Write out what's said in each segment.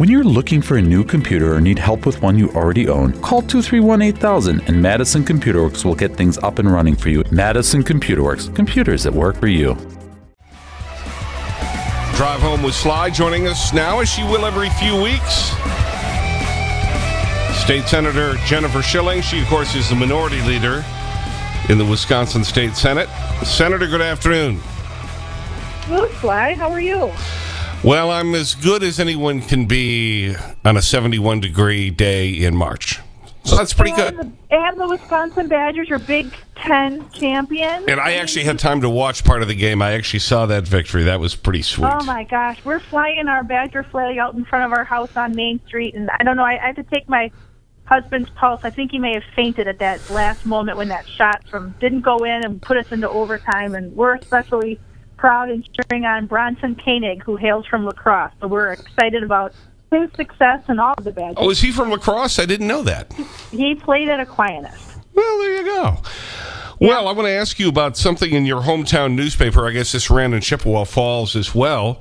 When you're looking for a new computer or need help with one you already own, call 231 8000 and Madison Computer Works will get things up and running for you. Madison Computer Works, computers that work for you. Drive Home with Sly joining us now, as she will every few weeks. State Senator Jennifer Schilling. She, of course, is the minority leader in the Wisconsin State Senate. Senator, good afternoon. Hello, Sly. How are you? Well, I'm as good as anyone can be on a 71 degree day in March. So that's pretty and good. The, and the Wisconsin Badgers are Big Ten champions. And I actually had time to watch part of the game. I actually saw that victory. That was pretty sweet. Oh, my gosh. We're flying our Badger flag out in front of our house on Main Street. And I don't know, I, I had to take my husband's pulse. I think he may have fainted at that last moment when that shot from didn't go in and put us into overtime. And we're especially proud and cheering on Bronson Koenig, who hails from La Crosse. So we're excited about his success and all of the Badgers. Oh, is he from La Crosse? I didn't know that. He played at Aquinas. Well, there you go. Well, I want to ask you about something in your hometown newspaper. I guess this ran in Chippewa Falls as well.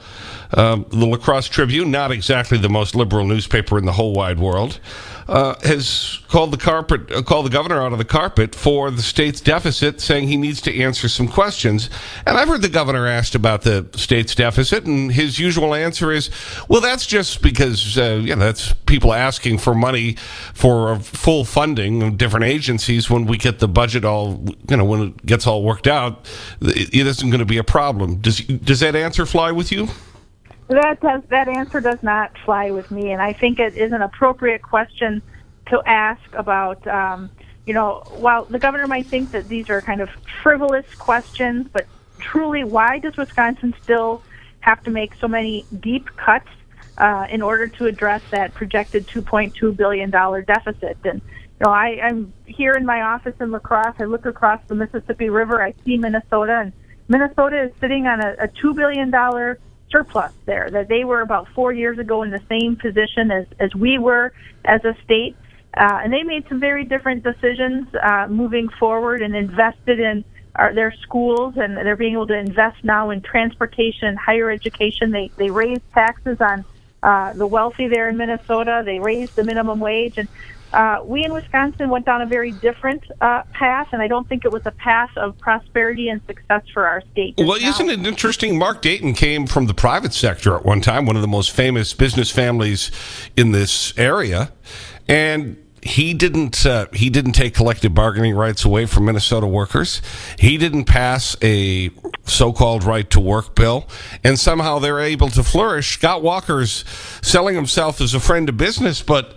Um, the La Crosse Tribune, not exactly the most liberal newspaper in the whole wide world, uh, has called the carpet, uh, called the governor out of the carpet for the state's deficit, saying he needs to answer some questions. And I've heard the governor asked about the state's deficit, and his usual answer is, "Well, that's just because uh, you know that's people asking for money for full funding of different agencies. When we get the budget all, you know, when it gets all worked out, it, isn't going to be a problem." Does does that answer fly with you? That does that answer does not fly with me, and I think it is an appropriate question to ask about. Um, you know, while the governor might think that these are kind of frivolous questions, but truly, why does Wisconsin still have to make so many deep cuts uh, in order to address that projected 2.2 billion dollar deficit? And know, I, I'm here in my office in La Crosse. I look across the Mississippi River. I see Minnesota, and Minnesota is sitting on a, a two billion dollar surplus there. That they were about four years ago in the same position as as we were as a state, uh, and they made some very different decisions uh, moving forward and invested in our, their schools, and they're being able to invest now in transportation, higher education. They they raised taxes on uh, the wealthy there in Minnesota. They raised the minimum wage, and uh, we in Wisconsin went down a very different uh, path, and I don't think it was a path of prosperity and success for our state. Well, isn't it interesting? Mark Dayton came from the private sector at one time, one of the most famous business families in this area, and he didn't uh, he didn't take collective bargaining rights away from Minnesota workers. He didn't pass a so-called right to work bill, and somehow they're able to flourish. Scott Walker's selling himself as a friend of business, but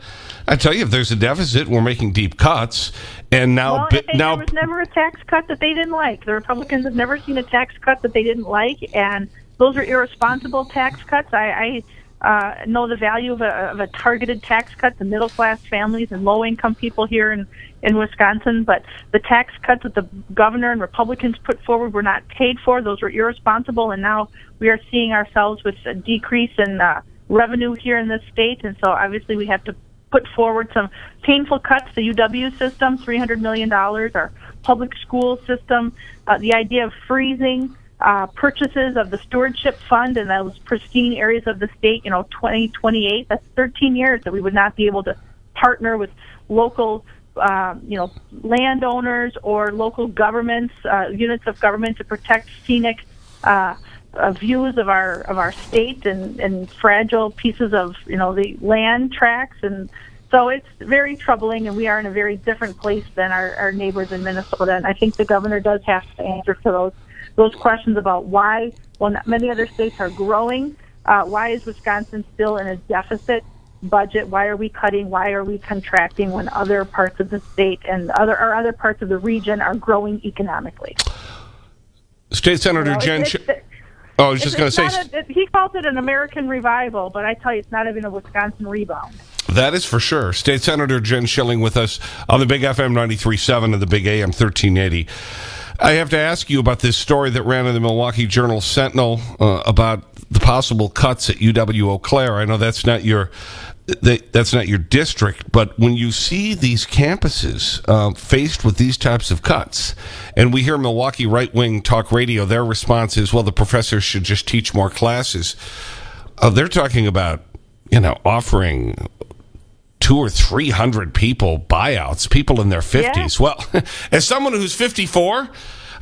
I tell you, if there's a deficit, we're making deep cuts, and now well, now there was never a tax cut that they didn't like. The Republicans have never seen a tax cut that they didn't like, and those are irresponsible tax cuts. I, I uh, know the value of a, of a targeted tax cut to middle class families and low income people here in in Wisconsin, but the tax cuts that the governor and Republicans put forward were not paid for. Those were irresponsible, and now we are seeing ourselves with a decrease in uh, revenue here in this state, and so obviously we have to put forward some painful cuts. The UW system, $300 million, our public school system, uh, the idea of freezing uh, purchases of the stewardship fund in those pristine areas of the state, you know, 2028, that's 13 years that we would not be able to partner with local, uh, you know, landowners or local governments, uh, units of government to protect scenic uh, uh, views of our of our state and, and fragile pieces of you know the land tracts. And so it's very troubling and we are in a very different place than our, our neighbors in Minnesota. And I think the governor does have to answer to those those questions about why well many other states are growing. Uh, why is Wisconsin still in a deficit budget? Why are we cutting? Why are we contracting when other parts of the state and other or other parts of the region are growing economically? State Senator You know, Jen. it's- it's- oh, I was just going to say. a- it- he calls it an American revival, but I tell you, it's not even a Wisconsin rebound. That is for sure. State Senator Jen Schilling with us on the Big FM 93.7 and the Big AM 1380. I have to ask you about this story that ran in the Milwaukee Journal Sentinel uh, about the possible cuts at UW Eau Claire. I know that's not your that, that's not your district, but when you see these campuses uh, faced with these types of cuts, and we hear Milwaukee right-wing talk radio, their response is, well, the professors should just teach more classes. Uh, they're talking about you know, offering two or three hundred people buyouts, people in their 50s. Yeah. Well, as someone who's 54,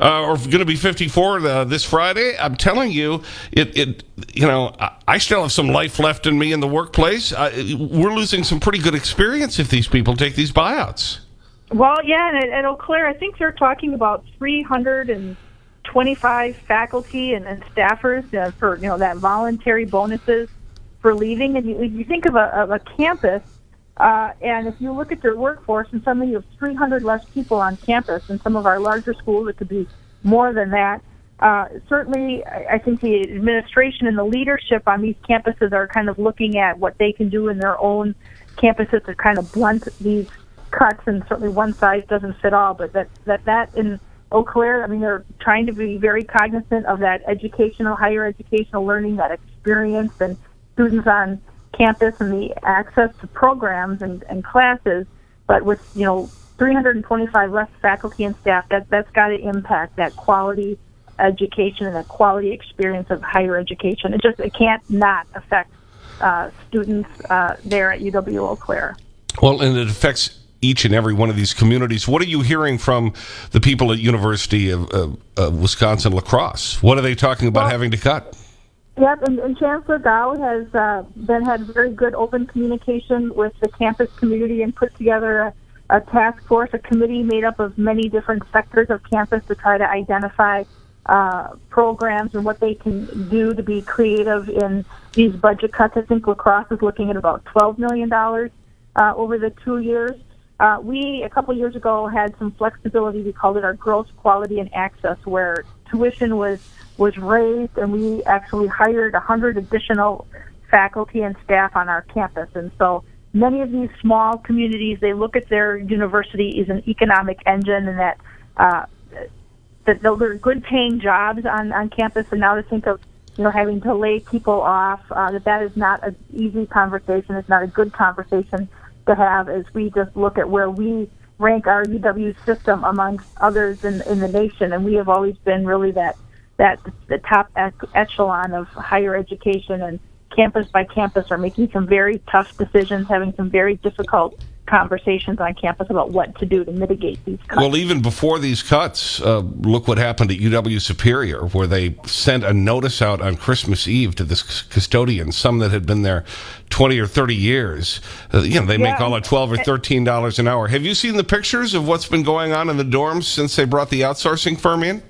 uh, or going to be 54 uh, this Friday, I'm telling you, it, it, you know, I still have some life left in me in the workplace. Uh, we're losing some pretty good experience if these people take these buyouts. Well, yeah, and at, Eau Claire, I think they're talking about 325 faculty and, and staffers uh, for, you know, that voluntary bonuses for leaving. And you, you think of a, of a campus uh, and if you look at their workforce, and some of you have 300 less people on campus, and some of our larger schools, it could be more than that. Uh, certainly, I think the administration and the leadership on these campuses are kind of looking at what they can do in their own campuses to kind of blunt these cuts. And certainly, one size doesn't fit all. But that that that in Eau Claire, I mean, they're trying to be very cognizant of that educational, higher educational learning, that experience, and students on campus and the access to programs and, and classes, but with you know 325 less faculty and staff, that that's got to impact that quality education and that quality experience of higher education. It just it can't not affect uh, students uh, there at UW Eau Claire. Well, and it affects each and every one of these communities. What are you hearing from the people at University of, of, of Wisconsin La Crosse? What are they talking about well, having to cut? Yep, and, and Chancellor Gow has uh, been had very good open communication with the campus community and put together a, a task force, a committee made up of many different sectors of campus to try to identify uh, programs and what they can do to be creative in these budget cuts. I think La Crosse is looking at about $12 million uh, over the two years. Uh, we, a couple years ago, had some flexibility. We called it our growth, quality, and access, where tuition was was raised, and we actually hired 100 additional faculty and staff on our campus. And so many of these small communities, they look at their university as an economic engine, and that uh, that they're good paying jobs on on campus. And now to think of you know having to lay people off, uh, that that is not an easy conversation. It's not a good conversation to have as we just look at where we rank our UW system amongst others in in the nation, and we have always been really that that the top echelon of higher education and campus by campus are making some very tough decisions, having some very difficult conversations on campus about what to do to mitigate these cuts. Well, even before these cuts, uh, look what happened at UW Superior, where they sent a notice out on Christmas Eve to the custodians, some that had been there 20 or 30 years. Uh, you know, they yeah. make all at 12 or $13 an hour. Have you seen the pictures of what's been going on in the dorms since they brought the outsourcing firm in?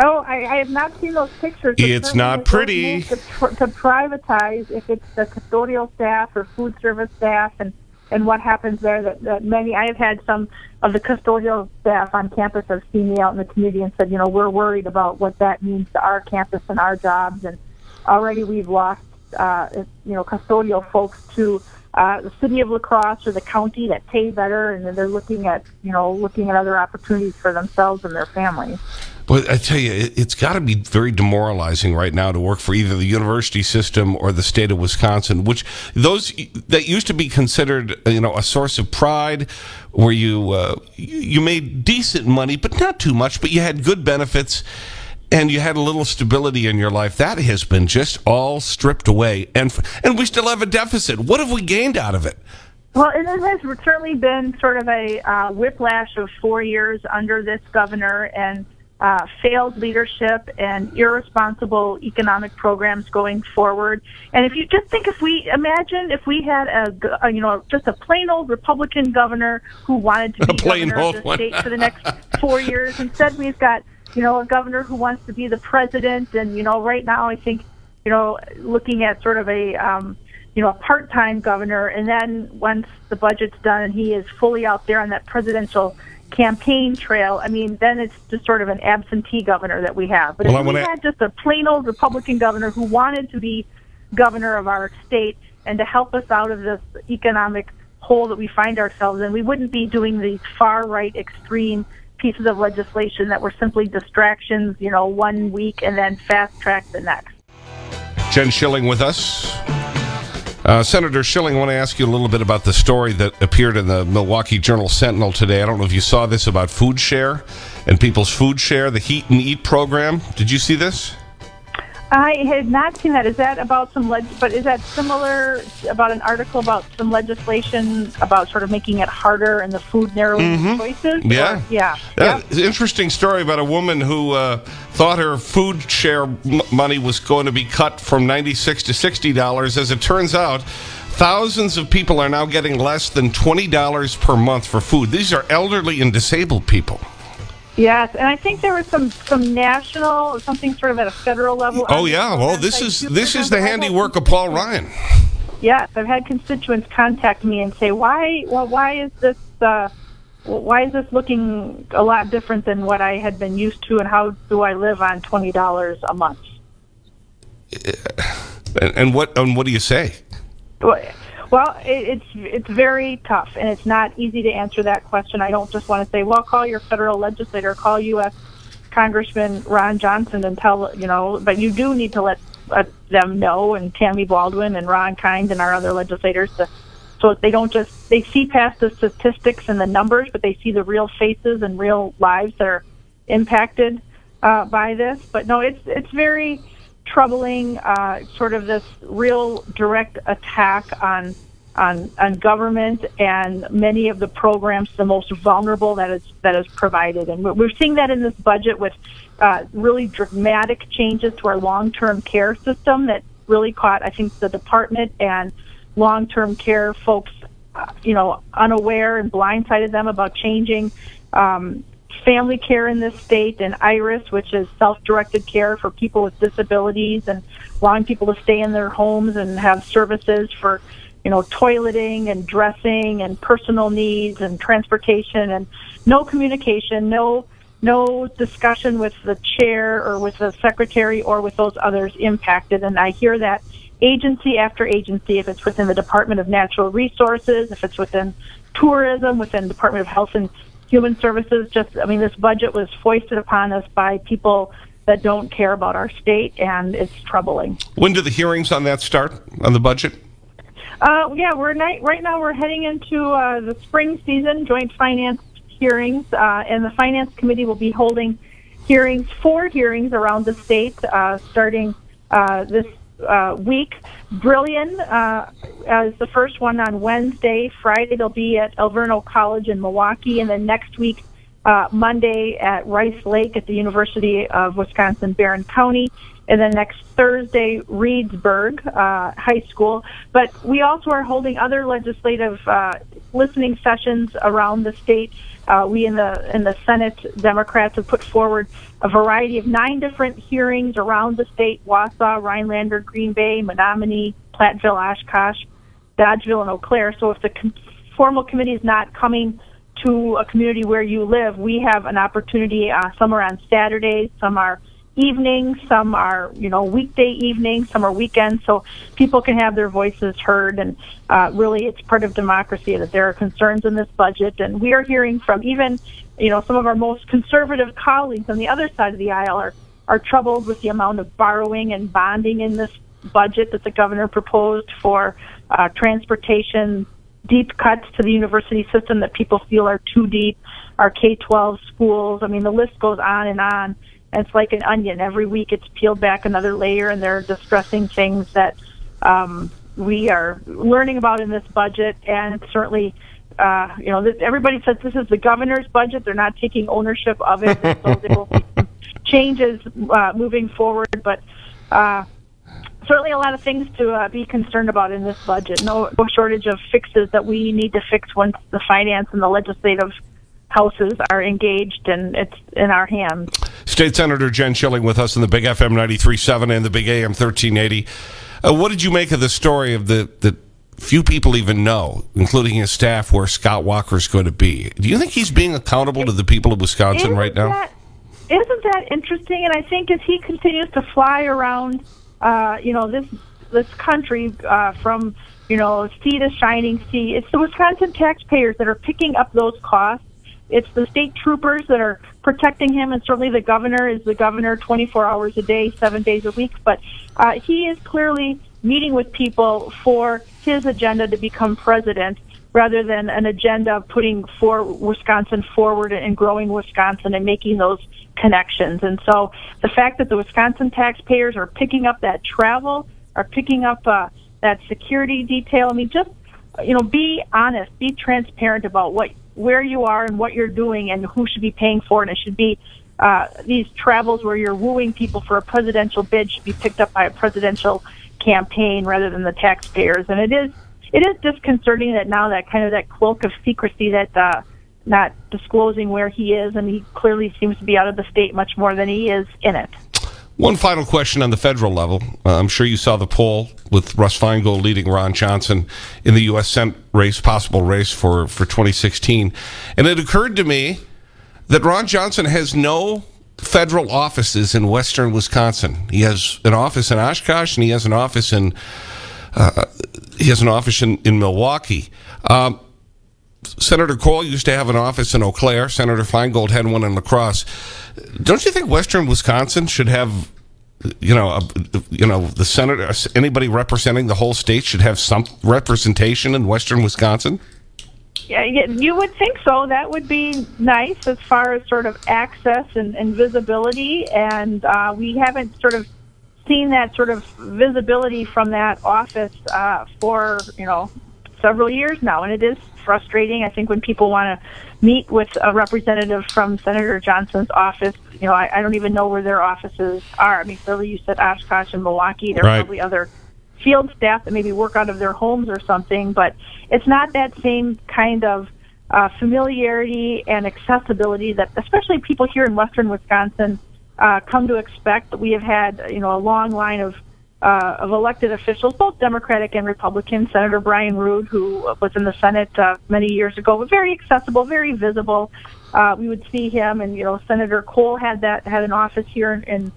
Oh, I, I have not seen those pictures. It's not pretty. To, to privatize if it's the custodial staff or food service staff and and what happens there. That, that many I have had some of the custodial staff on campus have seen me out in the community and said, you know, we're worried about what that means to our campus and our jobs. And already we've lost, uh, you know, custodial folks to uh, the city of La Crosse or the county that pay better, and they're looking at, you know, looking at other opportunities for themselves and their families. But I tell you, it, has got to be very demoralizing right now to work for either the university system or the state of Wisconsin, which those that used to be considered, you know, a source of pride, where you uh, you made decent money, but not too much, but you had good benefits and you had a little stability in your life. That has been just all stripped away, and and we still have a deficit. What have we gained out of it? Well, it has certainly been sort of a uh, whiplash of four years under this governor, and uh, failed leadership and irresponsible economic programs going forward. And if you just think, if we imagine if we had a, a you know just a plain old Republican governor who wanted to be governor of the state for the next four years, instead we've got you know a governor who wants to be the president. And you know right now I think you know looking at sort of a um, you know, a part-time governor, and then once the budget's done and he is fully out there on that presidential campaign trail, I mean, then it's just sort of an absentee governor that we have. But well, if we had just a plain old Republican governor who wanted to be governor of our state and to help us out of this economic hole that we find ourselves in, we wouldn't be doing these far right extreme pieces of legislation that were simply distractions, you know, one week and then fast track the next. Jen Schilling with us. Uh, Senator Schilling, I want to ask you a little bit about the story that appeared in the Milwaukee Journal Sentinel today. I don't know if you saw this about food share and people's food share, the Heat and Eat program. Did you see this? I had not seen that. Is that about some leg? But is that similar about an article about some legislation about sort of making it harder in the food narrowing mm -hmm. choices? Yeah, or, yeah. yeah. yeah. Interesting story about a woman who uh, thought her food share money was going to be cut from ninety six to sixty dollars. As it turns out. Thousands of people are now getting less than $20 per month for food. These are elderly and disabled people. Yes, and I think there was some some national something sort of at a federal level. Oh yeah, well this is this is the handiwork of Paul Ryan. Yes, I've had constituents contact me and say, "Why? Well, why is this? Uh, why is this looking a lot different than what I had been used to? And how do I live on twenty dollars a month?" And, and what and what do you say? Well, well, it, it's it's very tough, and it's not easy to answer that question. I don't just want to say, well, call your federal legislator, call U.S. Congressman Ron Johnson, and tell you know. But you do need to let, let them know, and Tammy Baldwin and Ron Kind and our other legislators, to, so they don't just they see past the statistics and the numbers, but they see the real faces and real lives that are impacted uh, by this. But no, it's it's very troubling, uh, sort of this real direct attack on on, on government and many of the programs, the most vulnerable that is that is provided, and we're seeing that in this budget with uh, really dramatic changes to our long-term care system that really caught, I think, the department and long-term care folks, uh, you know, unaware and blindsided them about changing um, family care in this state and IRIS, which is self-directed care for people with disabilities and allowing people to stay in their homes and have services for, you know, toileting and dressing and personal needs and transportation and no communication, no no discussion with the chair or with the secretary or with those others impacted. And I hear that agency after agency, if it's within the Department of Natural Resources, if it's within tourism, within Department of Health and human services just i mean this budget was foisted upon us by people that don't care about our state and it's troubling. When do the hearings on that start on the budget? Uh, yeah we're right now we're heading into uh, the spring season joint finance hearings uh, and the finance committee will be holding hearings four hearings around the state uh, starting uh, this uh, week. Brillion uh, as the first one on Wednesday. Friday they'll be at Alverno College in Milwaukee, and then next week, uh, Monday at Rice Lake at the University of Wisconsin Barron County, and then next Thursday Reedsburg uh, High School. But we also are holding other legislative uh, listening sessions around the state. Uh, we in the in the Senate Democrats have put forward a variety of nine different hearings around the state: Wausau, Rhinelander, Green Bay, Menominee, Platteville, Oshkosh, Dodgeville, and Eau Claire. So if the con- formal committee is not coming to a community where you live, we have an opportunity. Uh, some are on Saturdays, some are evenings, some are, you know, weekday evenings, some are weekends, so people can have their voices heard. And uh, really, it's part of democracy that there are concerns in this budget. And we are hearing from even, you know, some of our most conservative colleagues on the other side of the aisle are, are troubled with the amount of borrowing and bonding in this budget that the governor proposed for uh, transportation, deep cuts to the university system that people feel are too deep, our K 12 schools. I mean, the list goes on and on it's like an onion. Every week it's peeled back another layer, and there are distressing things that um, we are learning about in this budget. And certainly, uh, you know, this, everybody says this is the governor's budget. They're not taking ownership of it, so there will be changes uh, moving forward. But uh, certainly a lot of things to uh, be concerned about in this budget. No, no shortage of fixes that we need to fix once the finance and the legislative houses are engaged and it's in our hands. State Senator Jen Schilling with us in the Big FM 93.7 and the Big AM 1380. Uh, what did you make of the story of the, the few people even know, including his staff, where Scott Walker is going to be? Do you think he's being accountable to the people of Wisconsin right now? That, isn't that interesting? And I think as he continues to fly around, uh, you know, this this country uh, from, you know, sea to shining sea, it's the Wisconsin taxpayers that are picking up those costs it's the state troopers that are protecting him, and certainly the governor is the governor 24 hours a day, seven days a week. But uh, he is clearly meeting with people for his agenda to become president rather than an agenda of putting for Wisconsin forward and growing Wisconsin and making those connections. And so the fact that the Wisconsin taxpayers are picking up that travel, are picking up uh, that security detail. I mean, just you know, be honest, be transparent about what where you are and what you're doing and who should be paying for it. And it should be uh, these travels where you're wooing people for a presidential bid should be picked up by a presidential campaign rather than the taxpayers. And it is it is disconcerting that now that kind of that cloak of secrecy that uh, not disclosing where he is, and he clearly seems to be out of the state much more than he is in it. One final question on the federal level. Uh, I'm sure you saw the poll with Russ Feingold leading Ron Johnson in the U.S. Senate race, possible race for, for 2016. And it occurred to me that Ron Johnson has no federal offices in western Wisconsin. He has an office in Oshkosh and he has an office in, uh, he has an office in, in Milwaukee. Um, Senator Kohl used to have an office in Eau Claire. Senator Feingold had one in La Crosse. Don't you think Western Wisconsin should have, you know, a, you know, the senator, anybody representing the whole state should have some representation in Western Wisconsin? Yeah, you would think so. That would be nice as far as sort of access and, and visibility. And uh, we haven't sort of seen that sort of visibility from that office uh, for, you know, several years now. And it is frustrating. I think when people want to meet with a representative from Senator Johnson's office, you know, I, I don't even know where their offices are. I mean, clearly you said Oshkosh and Milwaukee. There are right. probably other field staff that maybe work out of their homes or something, but it's not that same kind of uh, familiarity and accessibility that, especially people here in western Wisconsin, uh, come to expect. That we have had, you know, a long line of uh, of elected officials, both Democratic and Republican. Senator Brian Rude, who was in the Senate uh, many years ago, was very accessible, very visible. Uh, we would see him, and you know, Senator Kohl had that had an office here in, in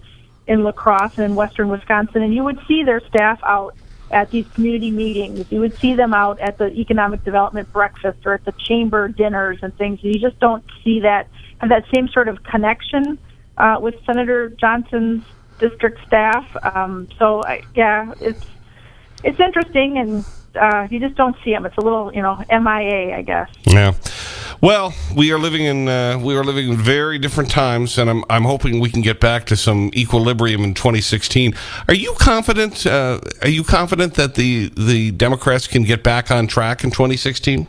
in La Crosse and in western Wisconsin, and you would see their staff out at these community meetings. You would see them out at the economic development breakfast or at the chamber dinners and things. You just don't see that have that same sort of connection uh, with Senator Johnson's district staff. Um, so I, yeah, it's it's interesting, and uh, you just don't see them. It's a little, you know, MIA, I guess. Yeah. Well, we are living in uh, we are living in very different times, and I'm I'm hoping we can get back to some equilibrium in 2016. Are you confident? Uh, are you confident that the the Democrats can get back on track in 2016?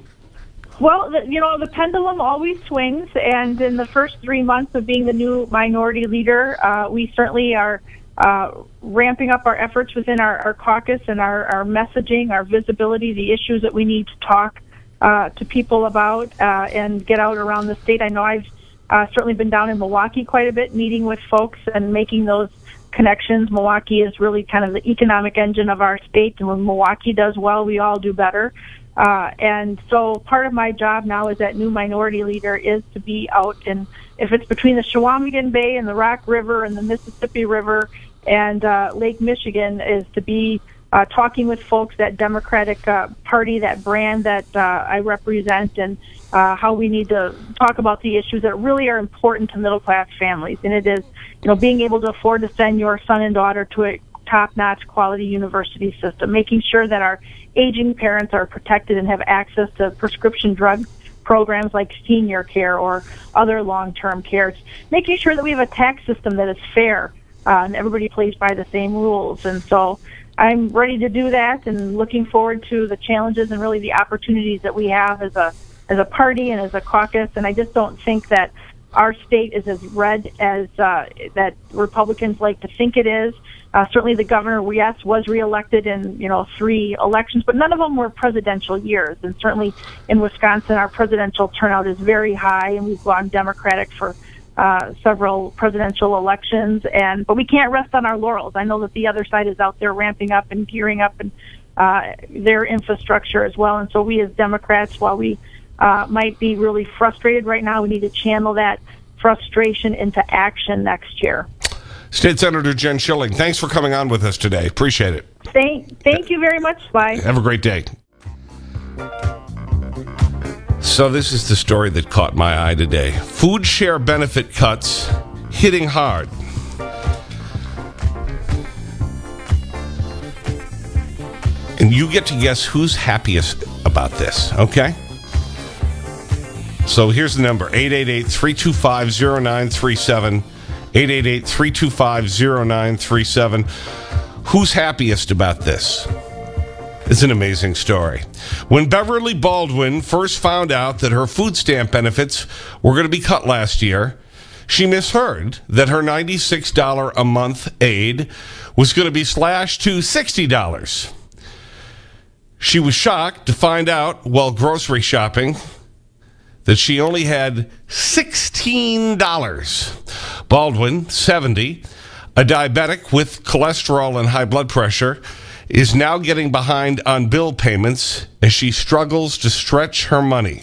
Well, the, you know, the pendulum always swings, and in the first three months of being the new minority leader, uh, we certainly are uh, ramping up our efforts within our, our caucus and our, our, messaging, our visibility, the issues that we need to talk uh, to people about uh, and get out around the state. I know I've uh, certainly been down in Milwaukee quite a bit, meeting with folks and making those connections. Milwaukee is really kind of the economic engine of our state, and when Milwaukee does well, we all do better. Uh, and so part of my job now as that new minority leader is to be out and if it's between the Chequamegon Bay and the Rock River and the Mississippi River and uh, Lake Michigan is to be uh, talking with folks, that Democratic uh, Party, that brand that uh, I represent, and uh, how we need to talk about the issues that really are important to middle class families. And it is, you know, being able to afford to send your son and daughter to a top notch quality university system, making sure that our aging parents are protected and have access to prescription drug programs like senior care or other long-term care. It's making sure that we have a tax system that is fair uh, and everybody plays by the same rules. And so I'm ready to do that and looking forward to the challenges and really the opportunities that we have as a as a party and as a caucus. And I just don't think that our state is as red as uh, that Republicans like to think it is. Uh, certainly, the governor, yes, was reelected in you know three elections, but none of them were presidential years. And certainly in Wisconsin, our presidential turnout is very high, and we've gone Democratic for uh, several presidential elections. And but we can't rest on our laurels. I know that the other side is out there ramping up and gearing up and uh, their infrastructure as well. And so we as Democrats, while we uh, might be really frustrated right now, we need to channel that frustration into action next year. State Senator Jen Schilling, thanks for coming on with us today. Appreciate it. Thank, thank you very much, Sly. Have a great day. So this is the story that caught my eye today. Food share benefit cuts hitting hard. And you get to guess who's happiest about this, okay? So here's the number, 888-325-0937. 888 325 0937. Who's happiest about this? It's an amazing story. When Beverly Baldwin first found out that her food stamp benefits were going to be cut last year, she misheard that her $96 a month aid was going to be slashed to $60. She was shocked to find out while grocery shopping that she only had $16. Baldwin, 70, a diabetic with cholesterol and high blood pressure, is now getting behind on bill payments as she struggles to stretch her money.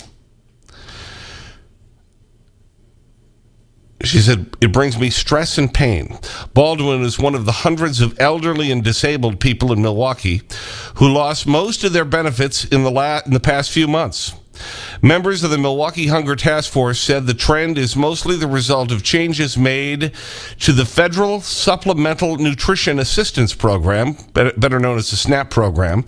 She said, It brings me stress and pain. Baldwin is one of the hundreds of elderly and disabled people in Milwaukee who lost most of their benefits in the, in the past few months. Members of the Milwaukee Hunger Task Force said the trend is mostly the result of changes made to the Federal Supplemental Nutrition Assistance Program, better known as the SNAP program,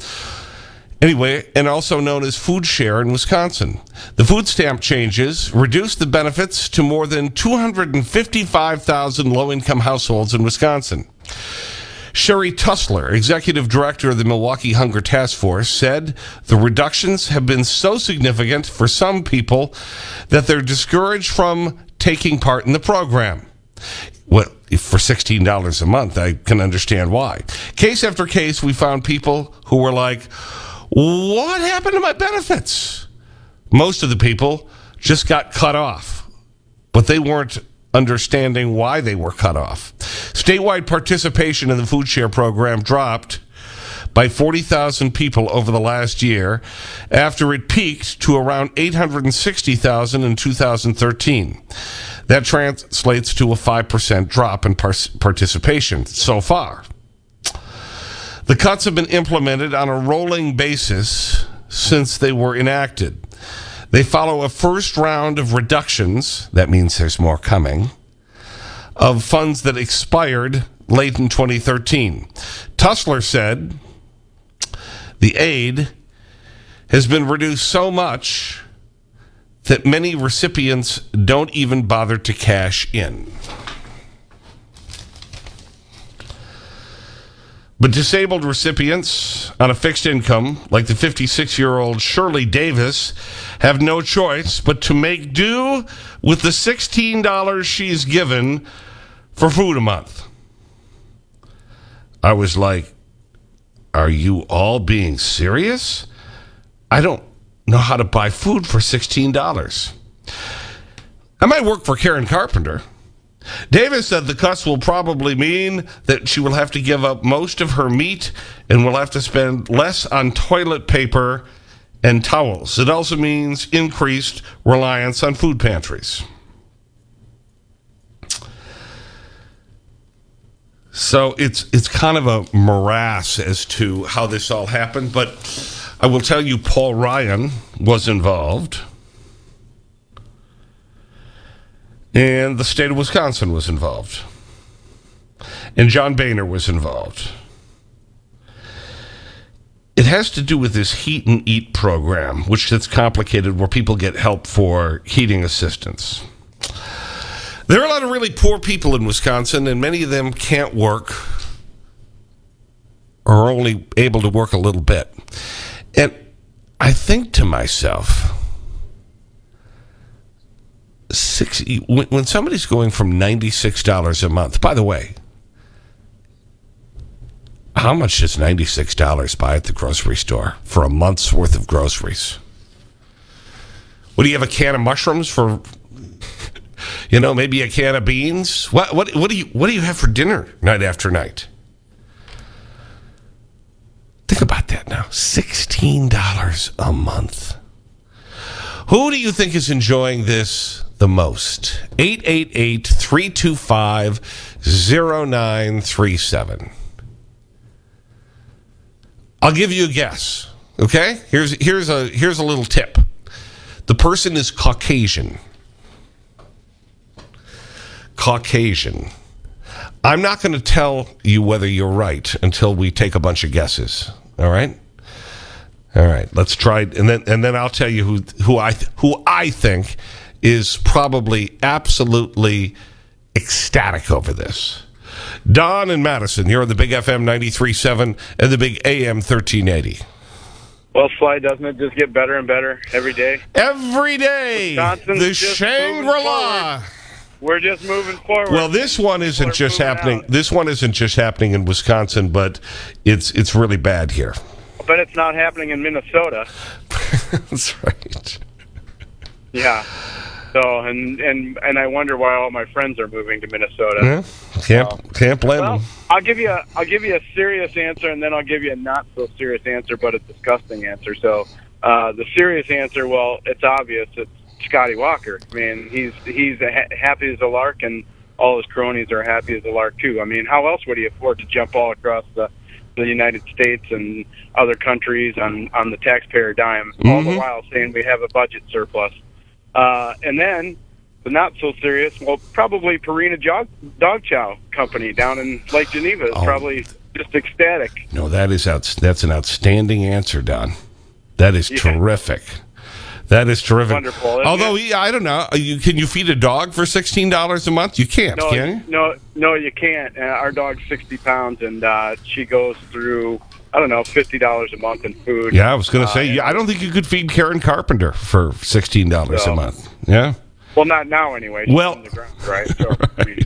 Anyway, and also known as Food Share in Wisconsin. The food stamp changes reduced the benefits to more than 255,000 low income households in Wisconsin. Sherry Tussler, executive director of the Milwaukee Hunger Task Force, said the reductions have been so significant for some people that they're discouraged from taking part in the program. Well, for $16 a month, I can understand why. Case after case, we found people who were like, what happened to my benefits? Most of the people just got cut off, but they weren't understanding why they were cut off. Statewide participation in the food share program dropped by 40,000 people over the last year after it peaked to around 860,000 in 2013. That translates to a 5% drop in participation so far. The cuts have been implemented on a rolling basis since they were enacted. They follow a first round of reductions, that means there's more coming, of funds that expired late in 2013. Tussler said the aid has been reduced so much that many recipients don't even bother to cash in. But disabled recipients on a fixed income, like the 56-year-old Shirley Davis, have no choice but to make do with the $16 she's given for food a month. I was like, are you all being serious? I don't know how to buy food for $16. I might work for Karen Carpenter. Davis said the cuts will probably mean that she will have to give up most of her meat and will have to spend less on toilet paper and towels. It also means increased reliance on food pantries. So it's it's kind of a morass as to how this all happened, but I will tell you Paul Ryan was involved. And the state of Wisconsin was involved. And John Boehner was involved. It has to do with this heat and eat program, which gets complicated where people get help for heating assistance. There are a lot of really poor people in Wisconsin, and many of them can't work or are only able to work a little bit. And I think to myself, six, when, when somebody's going from $96 a month, by the way, how much does $96 buy at the grocery store for a month's worth of groceries? What do you have a can of mushrooms for? You know, maybe a can of beans. What what what do you what do you have for dinner night after night? Think about that now. $16 a month. Who do you think is enjoying this the most? 888 325 0937. I'll give you a guess. Okay? Here's, here's, a, here's a little tip. The person is Caucasian. Caucasian. I'm not going to tell you whether you're right until we take a bunch of guesses. All right? All right. Let's try and then and then I'll tell you who who I who I think is probably absolutely ecstatic over this. Don and Madison here on the Big FM 93.7 and the Big AM 1380. Well, Sly, doesn't it just get better and better every day? Every day, Wisconsin's the Shangri-La. We're just moving forward. Well, this one isn't We're just happening. out. This one isn't just happening in Wisconsin, but it's it's really bad here. but it's not happening in Minnesota. That's right. Yeah. So, and and and I wonder why all my friends are moving to Minnesota. Yeah, can't can't blame Well, them. I'll give you a I'll give you a serious answer, and then I'll give you a not so serious answer, but a disgusting answer. So, uh, the serious answer, well, it's obvious. It's Scotty Walker. I mean, he's he's ha- happy as a lark, and all his cronies are happy as a lark too. I mean, how else would he afford to jump all across the the United States and other countries on on the taxpayer dime, all the while saying we have a budget surplus? Uh, and then the not so serious, well, probably Purina Dog, Dog Chow Company down in Lake Geneva is Oh. probably just ecstatic. No, that is out, that's an outstanding answer, Don. That is Yeah. terrific. That is terrific. Wonderful, Although yeah, I don't know, you, can you feed a dog for sixteen dollars a month? You can't, No, can you? no, no, you can't. Uh, our dog's sixty pounds, and uh, she goes through I don't know fifty dollars a month in food. Yeah, I was going to Uh, say. Yeah, I don't think you could feed Karen Carpenter for sixteen dollars a month. Yeah. Well, not now anyway. She's Well- the ground, right? So, mean,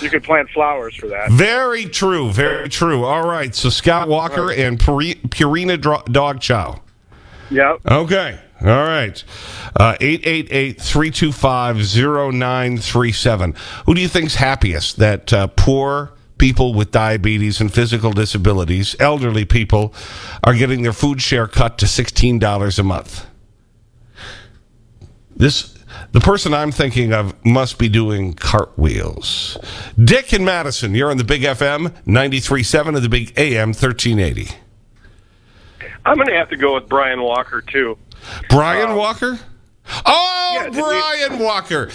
you could plant flowers for that. Very true. Very true. All right. So Scott Walker and Puri- Purina Dog Chow. Yep. Okay. All right. Uh, 888-325-0937. Who do you think's happiest? That uh, poor people with diabetes and physical disabilities, elderly people, are getting their food share cut to $16 a month? This the person I'm thinking of must be doing cartwheels. Dick and Madison, you're on the Big FM 93.7 and the Big AM 1380. I'm going to have to go with Brian Walker too. Brian um, Walker? Oh, yeah, Brian Walker.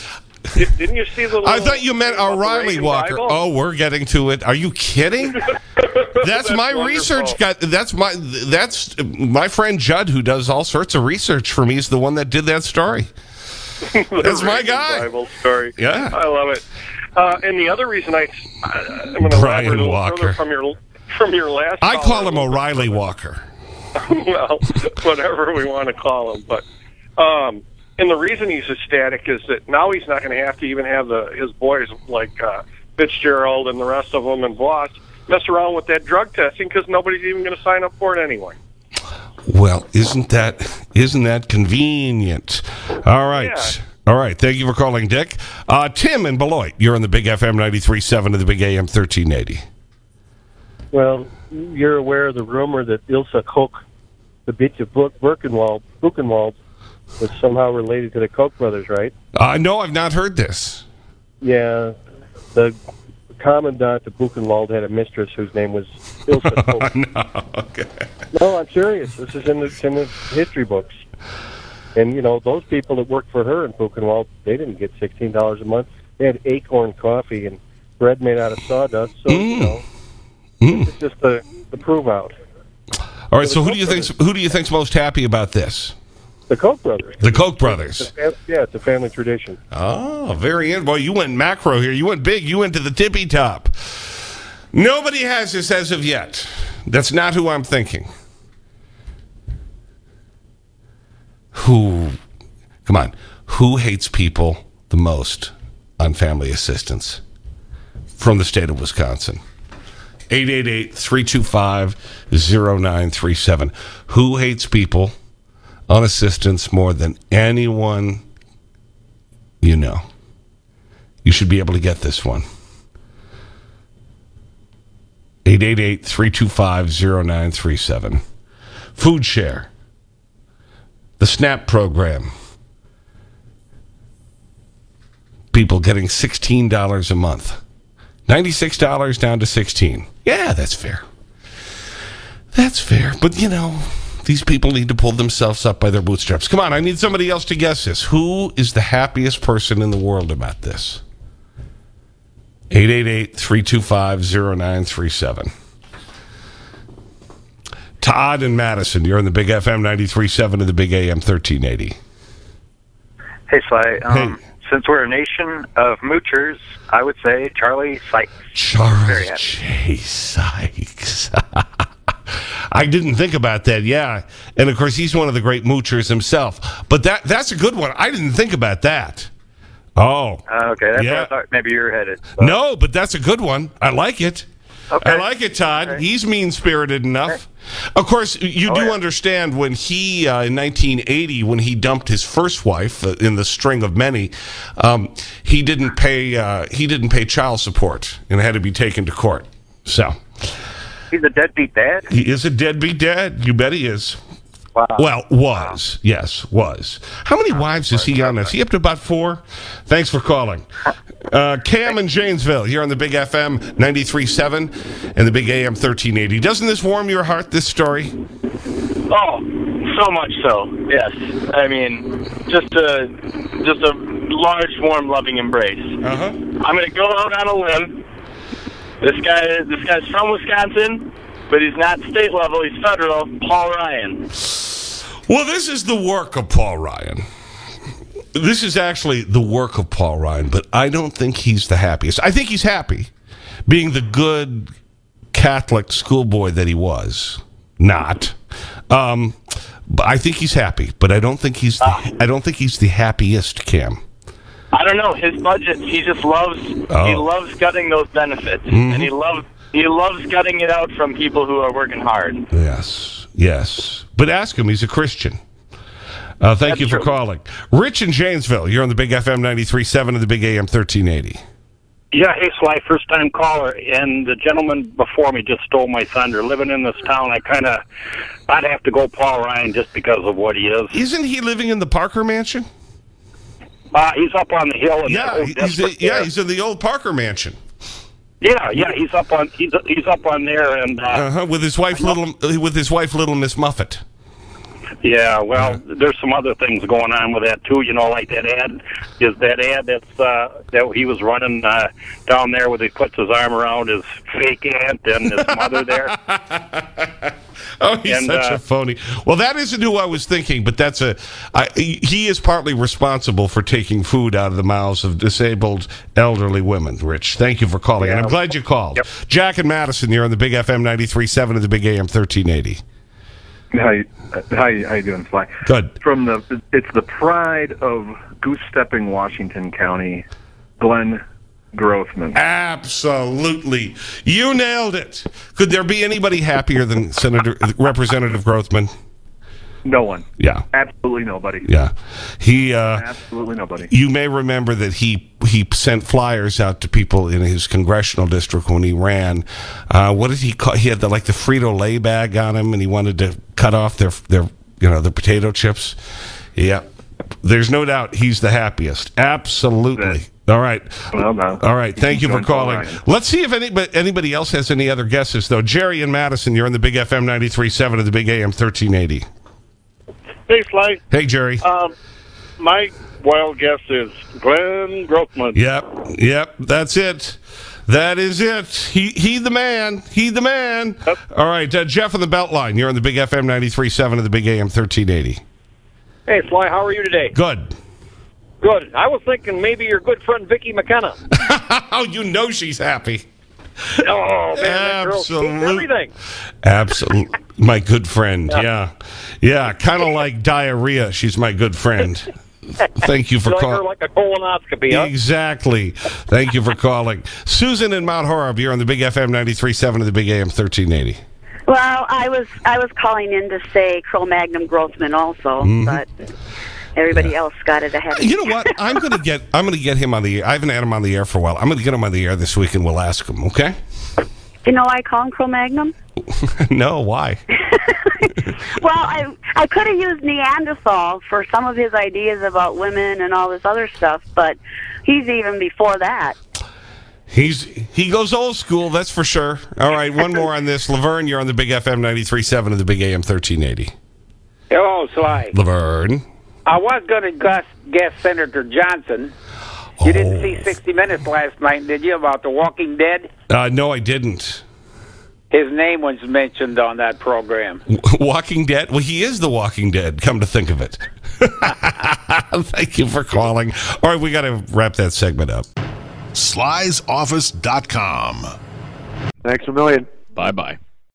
Did, didn't you see the? Little I thought you meant O'Reilly Walker. Bible? Oh, we're getting to it. Are you kidding? That's, my wonderful. research guy. That's my that's my friend Judd who does all sorts of research for me. Is the one that did that story. That's my guy. Bible story. Yeah. I love it. Uh, and the other reason I, I'm going to Brian elaborate a little Walker. further from your from your last. I call him O'Reilly Walker. well, whatever we want to call him. But um, and the reason he's ecstatic is that now he's not going to have to even have the his boys like uh, Fitzgerald and the rest of them and Vos mess around with that drug testing because nobody's even going to sign up for it anyway. Well, isn't that isn't that convenient? All right. Yeah. All right. Thank you for calling, Dick. Uh, Tim in Beloit, you're on the Big FM 93.7 of the Big AM 1380. Well, you're aware of the rumor that Ilsa Koch, the bitch of Buch- Birkenwald, Buchenwald, was somehow related to the Koch brothers, right? Uh, no, I've not heard this. Yeah. The commandant of Buchenwald had a mistress whose name was Ilsa Koch. no. Okay. no, I'm serious. This is in the, in the history books. And, you know, those people that worked for her in Buchenwald, they didn't get $16 a month. They had acorn coffee and bread made out of sawdust. So, you know, it's just the, the prove out. All right. So who do you think's who do you think's most happy about this? The Koch brothers. The Koch It's brothers. a yeah, it's a family tradition. Oh, very in. Well, you went macro here. You went big. You went to the tippy top. Nobody has this as of yet. That's not who I'm thinking. Who, come on, who hates people the most on family assistance from the state of Wisconsin? 888-325-0937. Who hates people on assistance more than anyone you know. You should be able to get this one. 888-325-0937. Food share. The SNAP program. People getting $16 a month. $96 down to 16. Yeah, that's fair. That's fair. But, you know, these people need to pull themselves up by their bootstraps. Come on, I need somebody else to guess this. Who is the happiest person in the world about this? 888-325-0937. Todd and Madison, you're in the Big FM 93.7 and the Big AM 1380. Hey, Sly. Um, Hey. since we're a nation of moochers, I would say Charlie Sykes. Happy. J. Sykes. I didn't think about that, yeah. And of course, he's one of the great moochers himself. But that that's a good one. I didn't think about that. Oh. Uh, okay, that's Yeah. I thought maybe you're headed. But- No, but that's a good one. I like it. Okay. I like it, Todd. He's mean spirited enough. Of course, you do Oh, yeah. understand when he, uh, in 1980, when he dumped his first wife uh, in the string of many, um, he didn't pay. Uh, he didn't pay child support and had to be taken to court. So He's a deadbeat dad. he is a deadbeat dad. You bet he is. Wow. Well, was. Yes, was. How many wives is he on? Is he up to about four? Thanks for calling. Uh, Cam in Janesville, here on the Big FM 93.7 and the Big AM 1380. Doesn't this warm your heart, this story? Oh, so much so. Yes. I mean, just a just a large, warm, loving embrace. Uh-huh. I'm going to go out on a limb. This guy, this guy's from Wisconsin, but he's not state level. He's federal. Paul Ryan. Well, this is the work of Paul Ryan. This is actually the work of Paul Ryan, but I don't think he's the happiest. I think he's happy being the good Catholic schoolboy that he was. Not. Um, but I think he's happy, but I don't think he's the, I don't think he's the happiest, Cam. I don't know his budget. He just loves. He Oh. Mm-hmm. loves gutting those benefits, and he loves he loves gutting it out from people who are working hard. Yes, yes. But ask him, he's a Christian. Uh, thank That's you for true. calling. Rich in Janesville, you're on the Big FM 93.7 and the Big AM 1380. Yeah, hey Sly, first time caller, and the gentleman before me just stole my thunder. Living in this town, I kind of, I'd have to go Paul Ryan just because of what he is. Isn't he living in the Parker Mansion? Uh, he's up on the hill. In Yeah, he's district yeah, he's in the old Parker Mansion. yeah, yeah. He's up on he's he's up on there, and uh, Uh-huh, with his wife, little with his wife, little Miss Muffet. Yeah. Well, there's some other things going on with that too. You know, like that ad is that ad that's uh, that he was running uh, down there, where he puts his arm around his fake aunt and his mother there. Oh, he's And, such uh, a phony. Well, that isn't who I was thinking, but that's a. I, he is partly responsible for taking food out of the mouths of disabled elderly women. Rich, thank you for calling, and I'm glad you called. Yep. Jack and Madison, you're on the Big FM 93.7 and the Big AM 1380. How you, how you, how you doing, Sly? Good. From the it's the pride of goose stepping Washington County, Glenn Grothman. Absolutely. You nailed it. Could there be anybody happier than Senator Representative Grothman? No one, Yeah. absolutely nobody, Yeah. He uh absolutely nobody. you may remember that he he sent flyers out to people in his congressional district when he ran. Uh, what did he call? He had the like the Frito Lay bag on him, and he wanted to cut off their their you know the potato chips. Yeah, there's no doubt he's the happiest. Absolutely. All right. Well, no. All right. Thank you for calling. Ryan. Let's see if anybody, anybody else has any other guesses, though. Jerry and Madison, you're on the Big FM 93.7 and the Big AM 1380. Hey, Sly. Hey, Jerry. Um, my wild guess is Glenn Grothman. Yep, yep, that's it. That is it. He he the man. He the man. All right, uh, Jeff on the Beltline. You're on the Big FM 93.7 and the Big AM 1380. Hey, Sly, how are you today? Good. Good. I was thinking maybe your good friend Vicki McKenna. oh, you know she's happy. Oh, man, that girl sees Absolute- everything. Absolutely. my good friend. Yeah. Yeah, kind of like diarrhea. She's my good friend. Thank you for calling. like a colonoscopy, huh? Exactly. Thank you for calling. Susan in Mount Horeb, you're on the Big FM 93.7 and the Big AM 1380. Well, I was I was calling in to say Cro-Magnon Grossman also, Mhm. but everybody else got it ahead. of You know what? I'm gonna get I'm gonna get him on the air. I haven't had him on the air for a while. I'm gonna get him on the air this week and we'll ask him, okay? You know why I call him Cro-Magnon? no, why? Well, I I could have used Neanderthal for some of his ideas about women and all this other stuff, but he's even before that. He's he goes old school, that's for sure. All right, one more on this. Laverne, you're on the Big FM 93.7 and the Big AM 1380. Hello, Sly. Laverne. I was going to guess, guess Senator Johnson. You didn't see 60 Minutes last night, did you, about The Walking Dead? Uh, no, I didn't. His name was mentioned on that program. Walking Dead? Well, he is the Walking Dead, come to think of it. Thank you for calling. All right, we got to wrap that segment up. Sly'sOffice.com. Thanks a million. Bye bye.